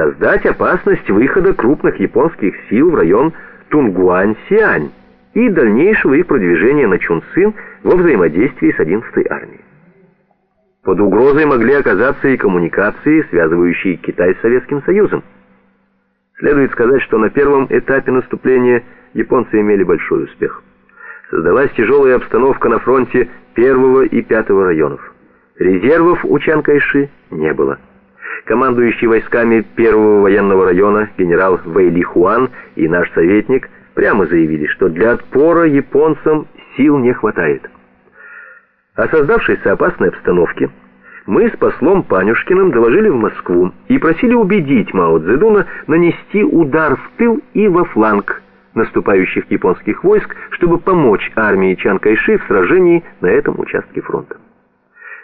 создать опасность выхода крупных японских сил в район Тунгуань-Сиань и дальнейшего их продвижения на Чунцин во взаимодействии с 11-й армией. Под угрозой могли оказаться и коммуникации, связывающие Китай с Советским Союзом. Следует сказать, что на первом этапе наступления японцы имели большой успех. Создалась тяжелая обстановка на фронте первого и пятого районов. Резервов у Чан Кайши не было. Командующий войсками первого военного района генерал Вэйли Хуан и наш советник прямо заявили, что для отпора японцам сил не хватает. О создавшейся опасной обстановке мы с послом Панюшкиным доложили в Москву и просили убедить Мао Цзэдуна нанести удар в тыл и во фланг наступающих японских войск, чтобы помочь армии Чан Кайши в сражении на этом участке фронта.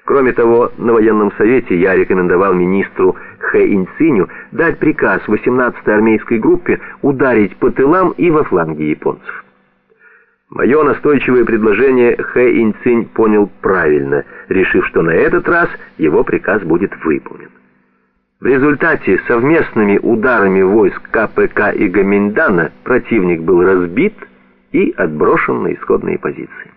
Кроме того, на военном совете я рекомендовал министру Хэ Инциню дать приказ 18-й армейской группе ударить по тылам и во фланге японцев. Мое настойчивое предложение Хэ Инцинь понял правильно, решив, что на этот раз его приказ будет выполнен. В результате совместными ударами войск КПК и Гаминдана противник был разбит и отброшен на исходные позиции.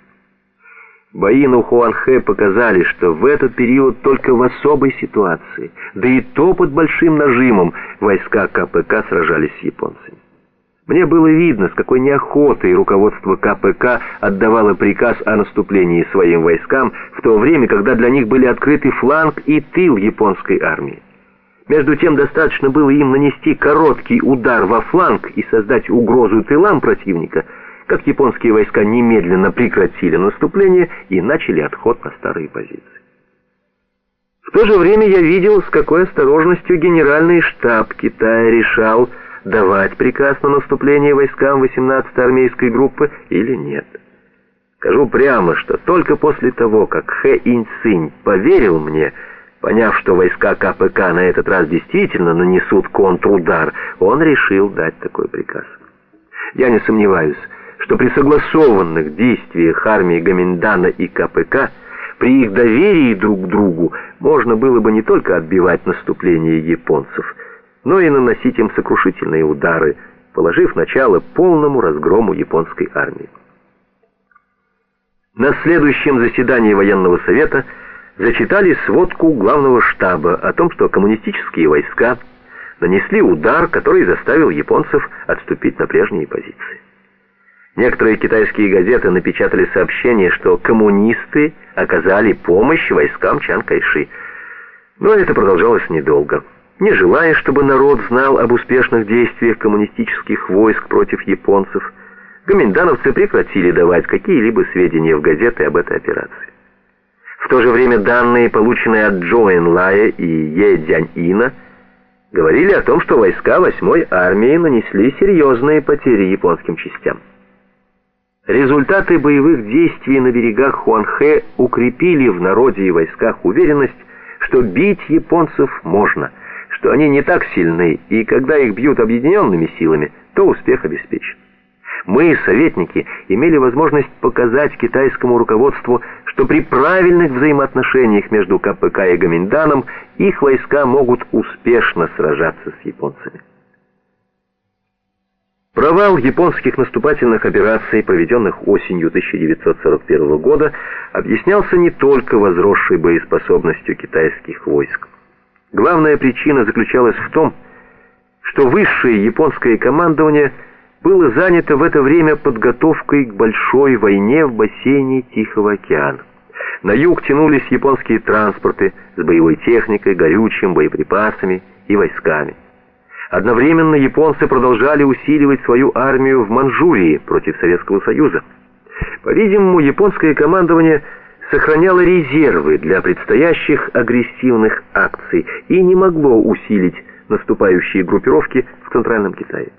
Бои на Хуанхэ показали, что в этот период только в особой ситуации, да и то под большим нажимом, войска КПК сражались с японцами. Мне было видно, с какой неохотой руководство КПК отдавало приказ о наступлении своим войскам в то время, когда для них были открыты фланг и тыл японской армии. Между тем достаточно было им нанести короткий удар во фланг и создать угрозу тылам противника – как японские войска немедленно прекратили наступление и начали отход на старые позиции. В то же время я видел, с какой осторожностью генеральный штаб Китая решал, давать приказ на наступление войскам 18-й армейской группы или нет. Скажу прямо, что только после того, как Хэ Инь-Цинь поверил мне, поняв, что войска КПК на этот раз действительно нанесут контрудар, он решил дать такой приказ. Я не сомневаюсь, что при согласованных действиях армии Гаминдана и КПК при их доверии друг к другу можно было бы не только отбивать наступление японцев, но и наносить им сокрушительные удары, положив начало полному разгрому японской армии. На следующем заседании военного совета зачитали сводку главного штаба о том, что коммунистические войска нанесли удар, который заставил японцев отступить на прежние позиции. Некоторые китайские газеты напечатали сообщение, что коммунисты оказали помощь войскам Чан Кайши. Но это продолжалось недолго. Не желая, чтобы народ знал об успешных действиях коммунистических войск против японцев, гоминдановцы прекратили давать какие-либо сведения в газеты об этой операции. В то же время данные, полученные от Джо Лая и Е Дзянь-Ина, говорили о том, что войска 8-й армии нанесли серьезные потери японским частям. Результаты боевых действий на берегах Хуанхэ укрепили в народе и войсках уверенность, что бить японцев можно, что они не так сильны, и когда их бьют объединенными силами, то успех обеспечен. Мы, советники, имели возможность показать китайскому руководству, что при правильных взаимоотношениях между КПК и Гаминданом их войска могут успешно сражаться с японцами. Провал японских наступательных операций, проведенных осенью 1941 года, объяснялся не только возросшей боеспособностью китайских войск. Главная причина заключалась в том, что высшее японское командование было занято в это время подготовкой к большой войне в бассейне Тихого океана. На юг тянулись японские транспорты с боевой техникой, горючим, боеприпасами и войсками. Одновременно японцы продолжали усиливать свою армию в Манчжурии против Советского Союза. По-видимому, японское командование сохраняло резервы для предстоящих агрессивных акций и не могло усилить наступающие группировки в Центральном Китае.